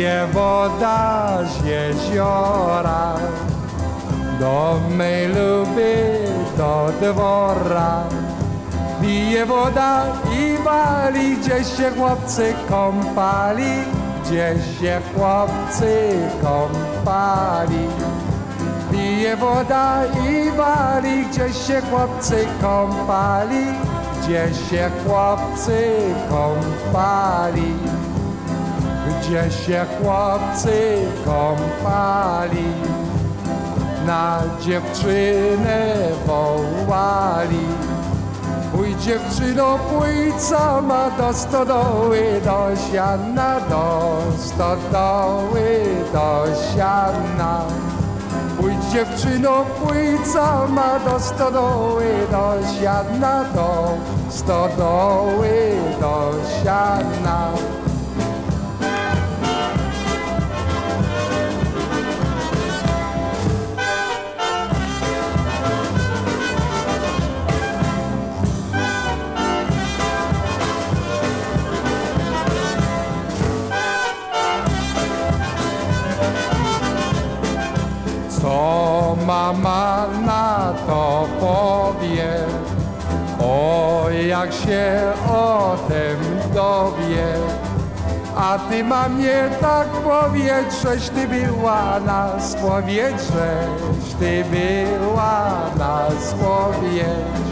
Pije woda z jeziora. Do mej luby, do dwora. Pije woda i wali Gdzie się chłopcy kąpali Gdzie się chłopcy kąpali. Pije woda i wali Gdzie się chłopcy kąpali Gdzie się chłopcy kąpali gdzie się chłopcy kąpali, na dziewczynę wołali. Pójdź dziewczyno, pójdź sama do stodoły, do siana, do stodoły, do siana. Pójdź dziewczyno, pójdź sama do stodoły, do siana, do stodoły, do siana. Mama na to powie? O, jak się o tym dowie. A ty mamie tak powiedz, żeś ty była nas, powiedz, żeś ty była nas, powiedz.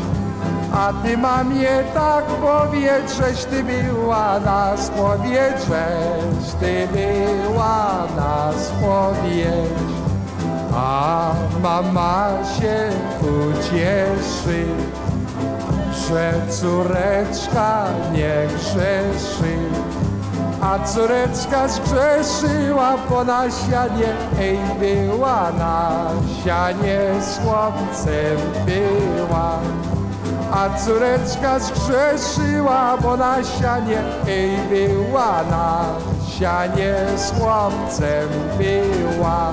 A ty mamie tak powiedz, żeś ty była nas, powiedz, żeś ty była nas, powiedz. A mama się ucieszy, że córeczka nie grzeszy. A córeczka zgrzeszyła, bo na sianie ej była, na sianie z chłopcem była. A córeczka zgrzeszyła, bo na sianie ej była, na sianie z chłopcem była.